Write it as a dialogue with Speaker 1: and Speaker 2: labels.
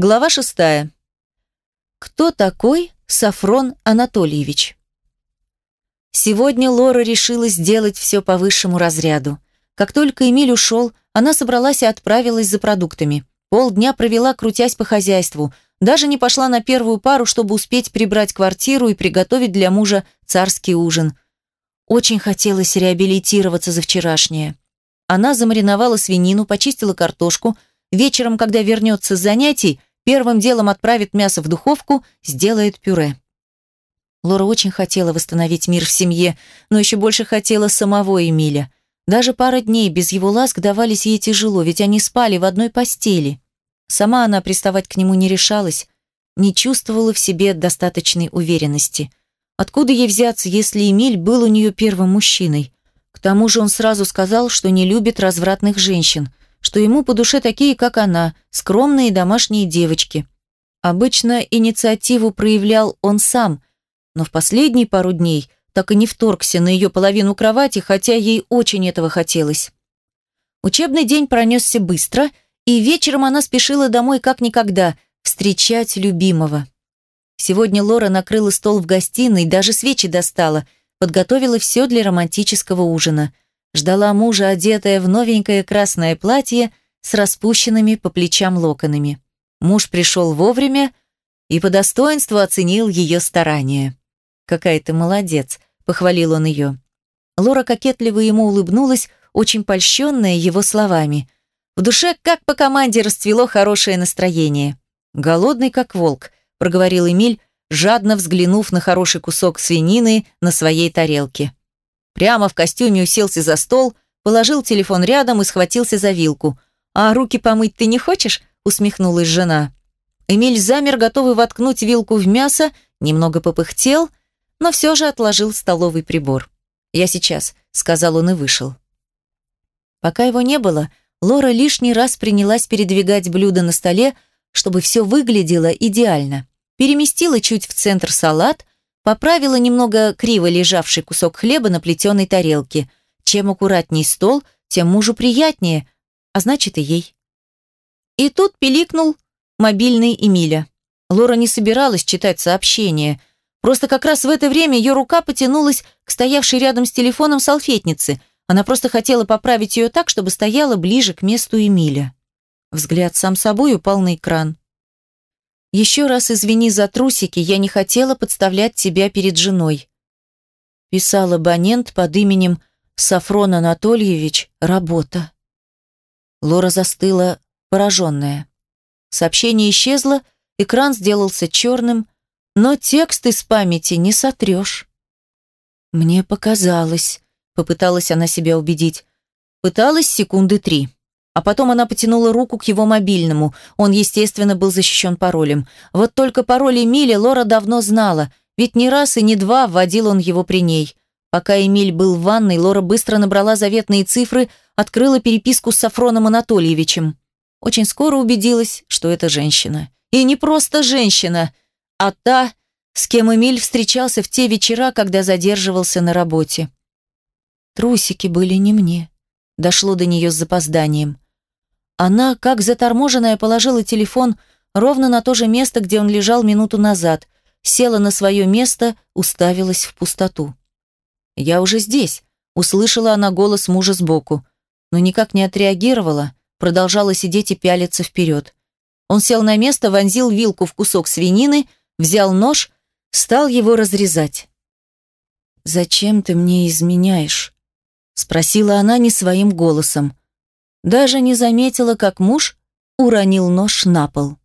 Speaker 1: Глава шестая. Кто такой Сафрон Анатольевич? Сегодня Лора решила сделать все по высшему разряду. Как только Эмиль ушел, она собралась и отправилась за продуктами. Полдня провела, крутясь по хозяйству. Даже не пошла на первую пару, чтобы успеть прибрать квартиру и приготовить для мужа царский ужин. Очень хотелось реабилитироваться за вчерашнее. Она замариновала свинину, почистила картошку. Вечером, когда вернется с занятий, первым делом отправит мясо в духовку, сделает пюре. Лора очень хотела восстановить мир в семье, но еще больше хотела самого Эмиля. Даже пара дней без его ласк давались ей тяжело, ведь они спали в одной постели. Сама она приставать к нему не решалась, не чувствовала в себе достаточной уверенности. Откуда ей взяться, если Эмиль был у нее первым мужчиной? К тому же он сразу сказал, что не любит развратных женщин, что ему по душе такие, как она, скромные домашние девочки. Обычно инициативу проявлял он сам, но в последние пару дней так и не вторгся на ее половину кровати, хотя ей очень этого хотелось. Учебный день пронесся быстро, и вечером она спешила домой как никогда, встречать любимого. Сегодня Лора накрыла стол в гостиной, даже свечи достала, подготовила все для романтического ужина. Ждала мужа, одетая в новенькое красное платье с распущенными по плечам локонами. Муж пришел вовремя и по достоинству оценил ее старания. «Какая ты молодец», — похвалил он ее. Лора кокетливо ему улыбнулась, очень польщенная его словами. В душе, как по команде, расцвело хорошее настроение. «Голодный, как волк», — проговорил Эмиль, жадно взглянув на хороший кусок свинины на своей тарелке. Прямо в костюме уселся за стол, положил телефон рядом и схватился за вилку. «А руки помыть ты не хочешь?» — усмехнулась жена. Эмиль замер, готовый воткнуть вилку в мясо, немного попыхтел, но все же отложил столовый прибор. «Я сейчас», — сказал он и вышел. Пока его не было, Лора лишний раз принялась передвигать блюда на столе, чтобы все выглядело идеально. Переместила чуть в центр салат, поправила немного криво лежавший кусок хлеба на плетеной тарелке. Чем аккуратней стол, тем мужу приятнее, а значит и ей. И тут пиликнул мобильный Эмиля. Лора не собиралась читать сообщение, Просто как раз в это время ее рука потянулась к стоявшей рядом с телефоном салфетнице. Она просто хотела поправить ее так, чтобы стояла ближе к месту Эмиля. Взгляд сам собой упал на экран. «Еще раз извини за трусики, я не хотела подставлять тебя перед женой», писал абонент под именем Сафрон Анатольевич «Работа». Лора застыла, пораженная. Сообщение исчезло, экран сделался черным, но текст из памяти не сотрешь. Мне показалось, попыталась она себя убедить. Пыталась секунды три. А потом она потянула руку к его мобильному. Он, естественно, был защищен паролем. Вот только пароль Эмили Лора давно знала, ведь не раз и не два вводил он его при ней. Пока Эмиль был в ванной, Лора быстро набрала заветные цифры, открыла переписку с Сафроном Анатольевичем. Очень скоро убедилась, что это женщина. И не просто женщина – а та, с кем Эмиль встречался в те вечера, когда задерживался на работе. Трусики были не мне. Дошло до нее с запозданием. Она, как заторможенная, положила телефон ровно на то же место, где он лежал минуту назад, села на свое место, уставилась в пустоту. «Я уже здесь», — услышала она голос мужа сбоку, но никак не отреагировала, продолжала сидеть и пялиться вперед. Он сел на место, вонзил вилку в кусок свинины взял нож, стал его разрезать. «Зачем ты мне изменяешь?» спросила она не своим голосом. Даже не заметила, как муж уронил нож на пол.